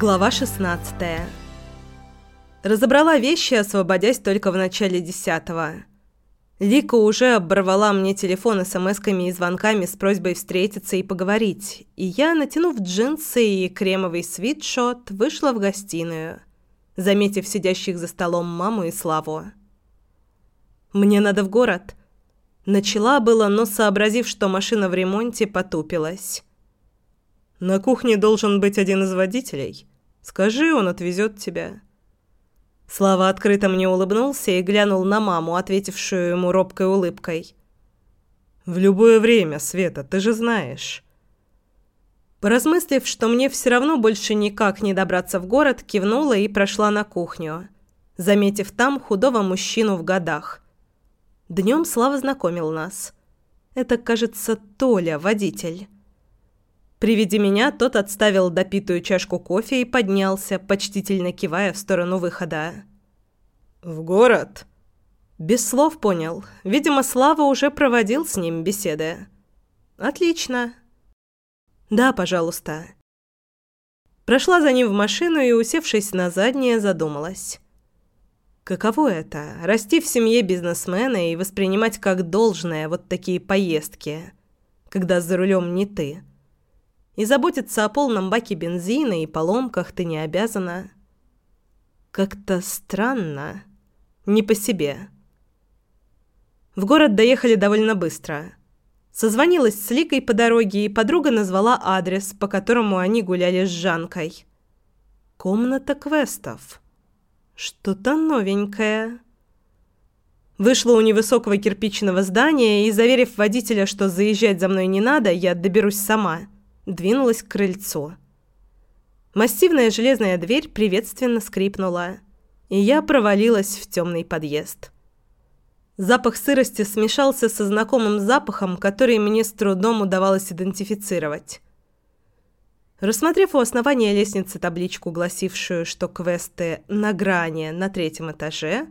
Глава 16 Разобрала вещи, освободясь только в начале десятого. Лика уже оборвала мне телефон смс-ками и звонками с просьбой встретиться и поговорить, и я, натянув джинсы и кремовый свитшот, вышла в гостиную, заметив сидящих за столом маму и Славу. «Мне надо в город». Начала было, но, сообразив, что машина в ремонте, потупилась. «На кухне должен быть один из водителей. Скажи, он отвезет тебя». Слава открыто мне улыбнулся и глянул на маму, ответившую ему робкой улыбкой. «В любое время, Света, ты же знаешь». Поразмыслив, что мне все равно больше никак не добраться в город, кивнула и прошла на кухню, заметив там худого мужчину в годах. Днем Слава знакомил нас. Это, кажется, Толя, водитель. При виде меня тот отставил допитую чашку кофе и поднялся, почтительно кивая в сторону выхода. «В город?» Без слов понял. Видимо, Слава уже проводил с ним беседы. «Отлично». «Да, пожалуйста». Прошла за ним в машину и, усевшись на заднее, задумалась. Каково это – расти в семье бизнесмена и воспринимать как должное вот такие поездки, когда за рулем не ты – и заботиться о полном баке бензина и поломках ты не обязана. Как-то странно. Не по себе. В город доехали довольно быстро. Созвонилась с Ликой по дороге, и подруга назвала адрес, по которому они гуляли с Жанкой. Комната квестов. Что-то новенькое. Вышла у невысокого кирпичного здания и, заверив водителя, что заезжать за мной не надо, я доберусь сама – двинулась к крыльцу. Массивная железная дверь приветственно скрипнула, и я провалилась в темный подъезд. Запах сырости смешался со знакомым запахом, который мне с трудом удавалось идентифицировать. Рассмотрев у основания лестницы табличку, гласившую, что квесты на грани на третьем этаже,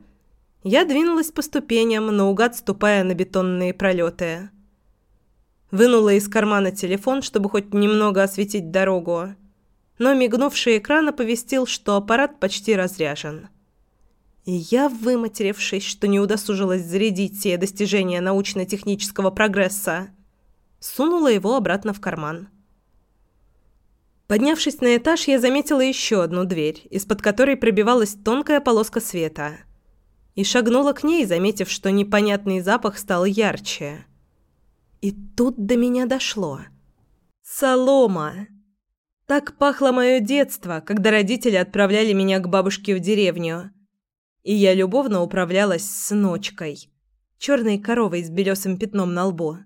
я двинулась по ступеням, наугад ступая на бетонные пролеты. Вынула из кармана телефон, чтобы хоть немного осветить дорогу. Но мигнувший экран оповестил, что аппарат почти разряжен. И я, выматерившись, что не удосужилась зарядить все достижения научно-технического прогресса, сунула его обратно в карман. Поднявшись на этаж, я заметила еще одну дверь, из-под которой пробивалась тонкая полоска света. И шагнула к ней, заметив, что непонятный запах стал ярче. И тут до меня дошло. Солома. Так пахло мое детство, когда родители отправляли меня к бабушке в деревню. И я любовно управлялась с ночкой, черной коровой с белесым пятном на лбу.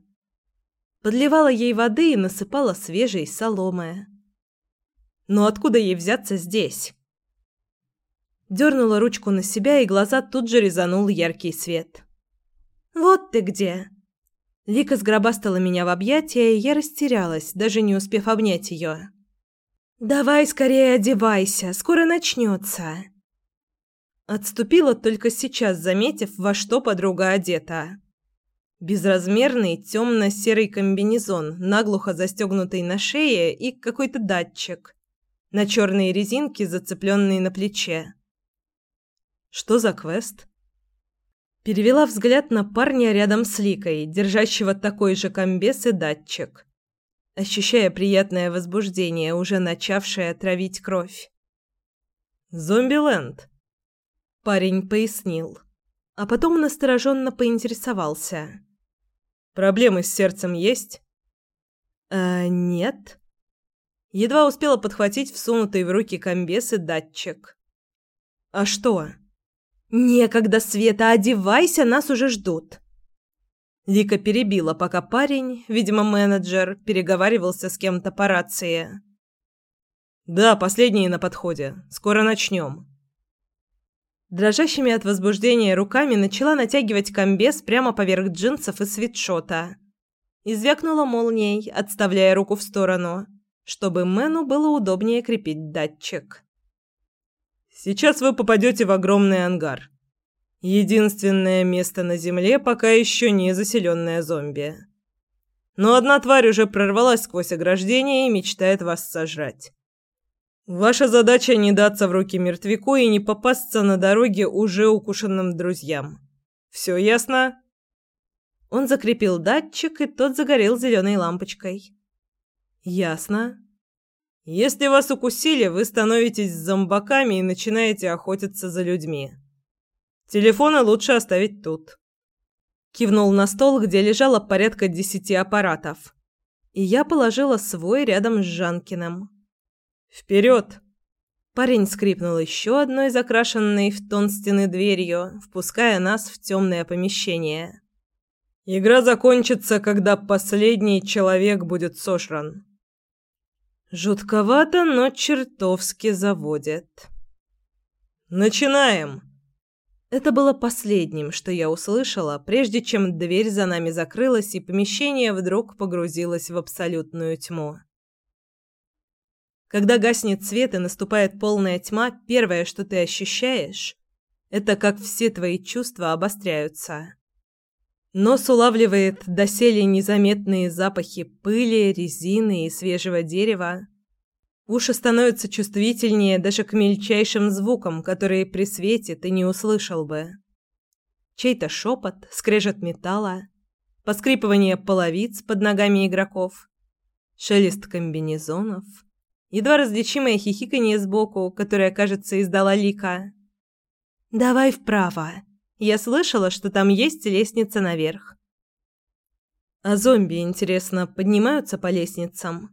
Подливала ей воды и насыпала свежей соломы. Но откуда ей взяться здесь? Дернула ручку на себя, и глаза тут же резанул яркий свет. «Вот ты где!» Лика сгробастала меня в объятия, и я растерялась, даже не успев обнять ее. «Давай скорее одевайся, скоро начнется». Отступила только сейчас, заметив, во что подруга одета. Безразмерный темно-серый комбинезон, наглухо застегнутый на шее и какой-то датчик. На черные резинки, зацепленные на плече. Что за квест? Перевела взгляд на парня рядом с Ликой, держащего такой же комбез и датчик, ощущая приятное возбуждение, уже начавшее отравить кровь. «Зомбиленд», — парень пояснил, а потом настороженно поинтересовался. «Проблемы с сердцем есть?» «А нет». Едва успела подхватить всунутый в руки комбез и датчик. «А что?» «Некогда, Света, одевайся, нас уже ждут». Лика перебила, пока парень, видимо, менеджер, переговаривался с кем-то по рации. «Да, последние на подходе. Скоро начнем». Дрожащими от возбуждения руками начала натягивать комбез прямо поверх джинсов и свитшота. И звякнула молнией, отставляя руку в сторону, чтобы Мэну было удобнее крепить датчик. Сейчас вы попадете в огромный ангар. Единственное место на Земле, пока еще не заселенное зомби. Но одна тварь уже прорвалась сквозь ограждение и мечтает вас сожрать. Ваша задача не даться в руки мертвяку и не попасться на дороге уже укушенным друзьям. Все ясно?» Он закрепил датчик, и тот загорел зеленой лампочкой. «Ясно». «Если вас укусили, вы становитесь зомбаками и начинаете охотиться за людьми. Телефоны лучше оставить тут». Кивнул на стол, где лежало порядка десяти аппаратов. И я положила свой рядом с Жанкиным. «Вперед!» Парень скрипнул еще одной закрашенной в тон стены дверью, впуская нас в темное помещение. Игра закончится, когда последний человек будет сожран. Жутковато, но чертовски заводит. Начинаем. Это было последним, что я услышала, прежде чем дверь за нами закрылась и помещение вдруг погрузилось в абсолютную тьму. Когда гаснет свет и наступает полная тьма, первое, что ты ощущаешь, это как все твои чувства обостряются. Нос улавливает доселе незаметные запахи пыли, резины и свежего дерева. Уши становятся чувствительнее даже к мельчайшим звукам, которые при свете ты не услышал бы. Чей-то шепот, скрежет металла, поскрипывание половиц под ногами игроков, шелест комбинезонов, едва различимое хихиканье сбоку, которое, кажется, издала Лика. «Давай вправо!» Я слышала, что там есть лестница наверх. А зомби, интересно, поднимаются по лестницам?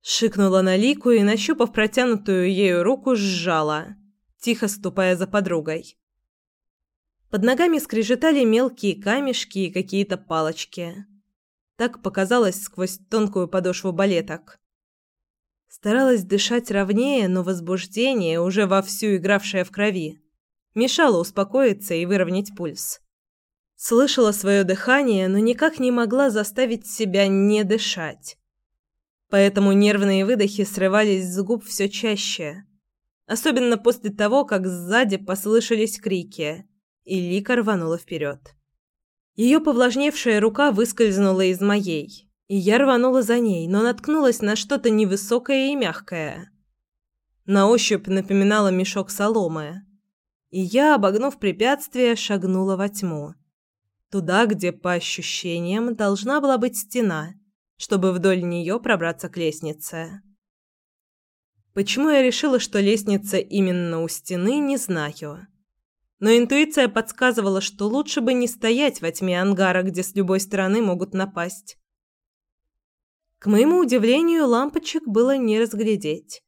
Шикнула на Лику и, нащупав протянутую ею руку, сжала, тихо ступая за подругой. Под ногами скрежетали мелкие камешки и какие-то палочки. Так показалось сквозь тонкую подошву балеток. Старалась дышать ровнее, но возбуждение, уже вовсю игравшее в крови, мешало успокоиться и выровнять пульс. Слышала свое дыхание, но никак не могла заставить себя не дышать. Поэтому нервные выдохи срывались с губ все чаще. Особенно после того, как сзади послышались крики, и Лика рванула вперед. Ее повлажневшая рука выскользнула из моей, и я рванула за ней, но наткнулась на что-то невысокое и мягкое. На ощупь напоминало мешок соломы и я, обогнув препятствие, шагнула во тьму. Туда, где, по ощущениям, должна была быть стена, чтобы вдоль нее пробраться к лестнице. Почему я решила, что лестница именно у стены, не знаю. Но интуиция подсказывала, что лучше бы не стоять во тьме ангара, где с любой стороны могут напасть. К моему удивлению, лампочек было не разглядеть.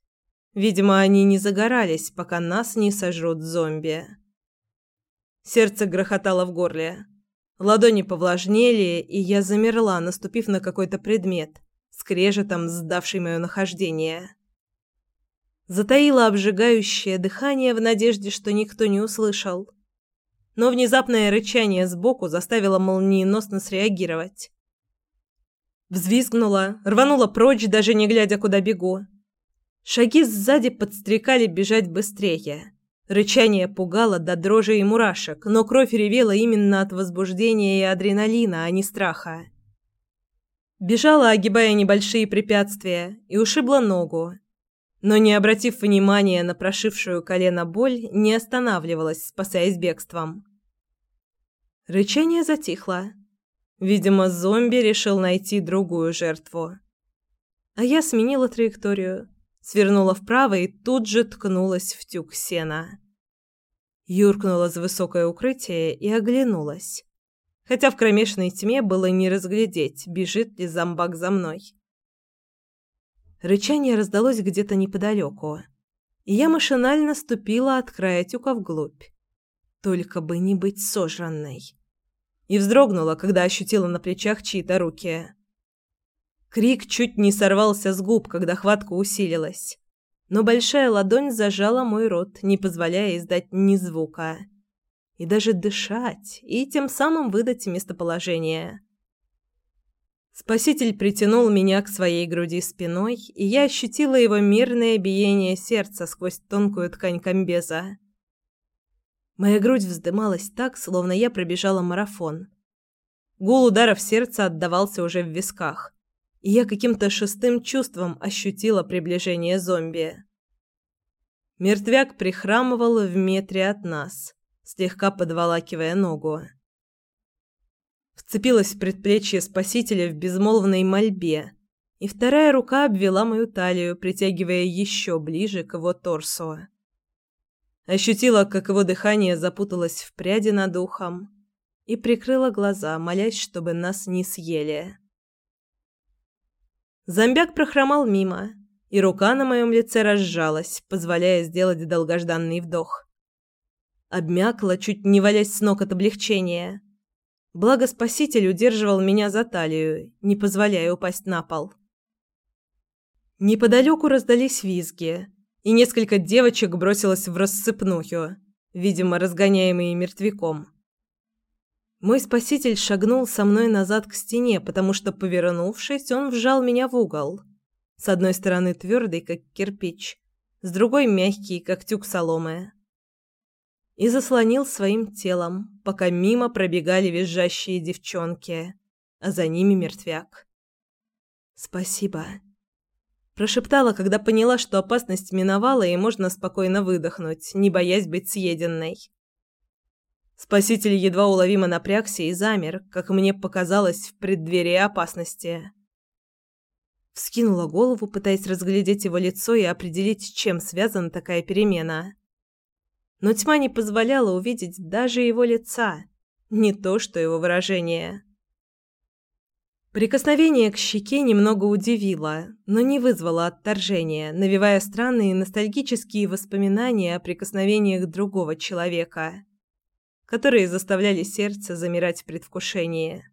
Видимо, они не загорались, пока нас не сожрут зомби. Сердце грохотало в горле. Ладони повлажнели, и я замерла, наступив на какой-то предмет, скрежетом сдавший мое нахождение. Затаила обжигающее дыхание в надежде, что никто не услышал. Но внезапное рычание сбоку заставило молниеносно среагировать. Взвизгнула, рванула прочь, даже не глядя, куда бегу. Шаги сзади подстрекали бежать быстрее. Рычание пугало до дрожи и мурашек, но кровь ревела именно от возбуждения и адреналина, а не страха. Бежала, огибая небольшие препятствия, и ушибла ногу. Но, не обратив внимания на прошившую колено боль, не останавливалась, спасаясь бегством. Рычание затихло. Видимо, зомби решил найти другую жертву. А я сменила траекторию свернула вправо и тут же ткнулась в тюк сена. Юркнула за высокое укрытие и оглянулась. Хотя в кромешной тьме было не разглядеть, бежит ли зомбак за мной. Рычание раздалось где-то неподалеку, и я машинально ступила от края тюка вглубь. Только бы не быть сожранной. И вздрогнула, когда ощутила на плечах чьи-то руки. Крик чуть не сорвался с губ, когда хватка усилилась. Но большая ладонь зажала мой рот, не позволяя издать ни звука. И даже дышать, и тем самым выдать местоположение. Спаситель притянул меня к своей груди спиной, и я ощутила его мирное биение сердца сквозь тонкую ткань комбеза. Моя грудь вздымалась так, словно я пробежала марафон. Гул ударов сердца отдавался уже в висках и я каким-то шестым чувством ощутила приближение зомби. Мертвяк прихрамывал в метре от нас, слегка подволакивая ногу. Вцепилась в предплечье спасителя в безмолвной мольбе, и вторая рука обвела мою талию, притягивая еще ближе к его торсу. Ощутила, как его дыхание запуталось в пряди над ухом, и прикрыла глаза, молясь, чтобы нас не съели. Зомбяк прохромал мимо, и рука на моем лице разжалась, позволяя сделать долгожданный вдох. Обмякла, чуть не валясь с ног от облегчения. Благо спаситель удерживал меня за талию, не позволяя упасть на пол. Неподалеку раздались визги, и несколько девочек бросилось в рассыпную, видимо, разгоняемые мертвяком. Мой спаситель шагнул со мной назад к стене, потому что, повернувшись, он вжал меня в угол. С одной стороны твердый, как кирпич, с другой мягкий, как тюк соломы. И заслонил своим телом, пока мимо пробегали визжащие девчонки, а за ними мертвяк. «Спасибо», – прошептала, когда поняла, что опасность миновала и можно спокойно выдохнуть, не боясь быть съеденной. Спаситель едва уловимо напрягся и замер, как мне показалось, в преддверии опасности. Вскинула голову, пытаясь разглядеть его лицо и определить, чем связана такая перемена. Но тьма не позволяла увидеть даже его лица, не то что его выражение. Прикосновение к щеке немного удивило, но не вызвало отторжения, навевая странные ностальгические воспоминания о прикосновениях другого человека, которые заставляли сердце замирать в предвкушении.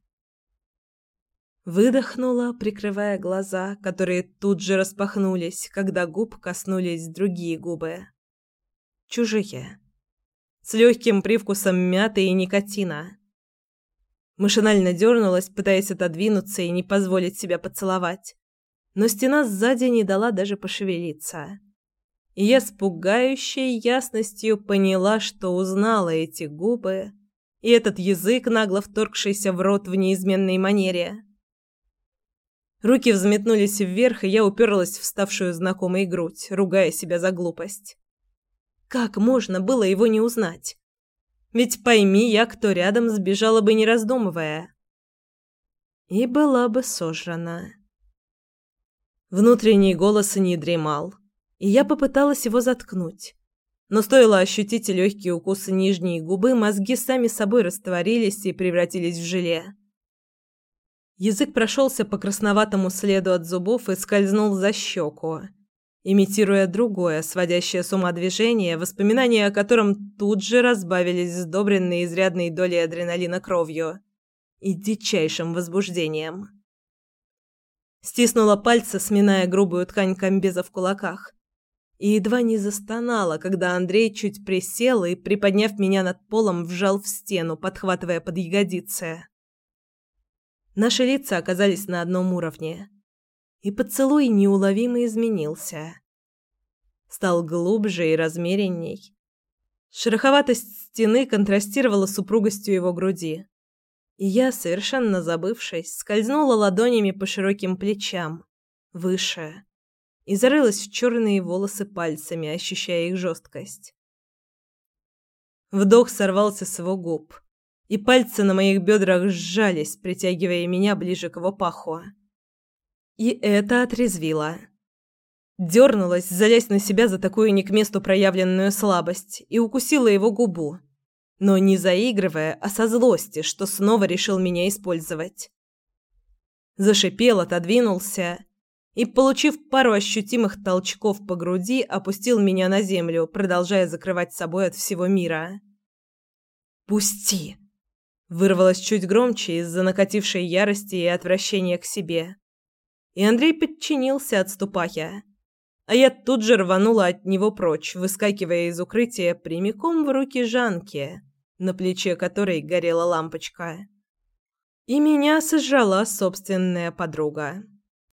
Выдохнула, прикрывая глаза, которые тут же распахнулись, когда губ коснулись другие губы. Чужие. С легким привкусом мяты и никотина. Машинально дернулась, пытаясь отодвинуться и не позволить себя поцеловать. Но стена сзади не дала даже пошевелиться. И я с пугающей ясностью поняла, что узнала эти губы и этот язык, нагло вторгшийся в рот в неизменной манере. Руки взметнулись вверх, и я уперлась в ставшую знакомой грудь, ругая себя за глупость. Как можно было его не узнать? Ведь пойми я, кто рядом, сбежала бы не раздумывая. И была бы сожрана. Внутренний голос не дремал, и я попыталась его заткнуть. Но стоило ощутить легкие укусы нижней губы, мозги сами собой растворились и превратились в желе. Язык прошелся по красноватому следу от зубов и скользнул за щеку, имитируя другое, сводящее с ума движение, воспоминания о котором тут же разбавились сдобренной изрядной долей адреналина кровью и дичайшим возбуждением. Стиснула пальцы, сминая грубую ткань комбеза в кулаках, и едва не застонала, когда Андрей чуть присел и, приподняв меня над полом, вжал в стену, подхватывая под ягодицы. Наши лица оказались на одном уровне. И поцелуй неуловимо изменился. Стал глубже и размеренней. Шероховатость стены контрастировала с упругостью его груди. И я, совершенно забывшись, скользнула ладонями по широким плечам, выше, и зарылась в черные волосы пальцами, ощущая их жесткость. Вдох сорвался с его губ – и пальцы на моих бедрах сжались, притягивая меня ближе к его паху. И это отрезвило. Дернулась, залясь на себя за такую не к месту проявленную слабость, и укусила его губу. Но не заигрывая, а со злости, что снова решил меня использовать. Зашипел, отодвинулся и, получив пару ощутимых толчков по груди, опустил меня на землю, продолжая закрывать собой от всего мира. «Пусти!» Вырвалось чуть громче из-за накатившей ярости и отвращения к себе. И Андрей подчинился, отступая. А я тут же рванула от него прочь, выскакивая из укрытия прямиком в руки Жанки, на плече которой горела лампочка. И меня сожрала собственная подруга.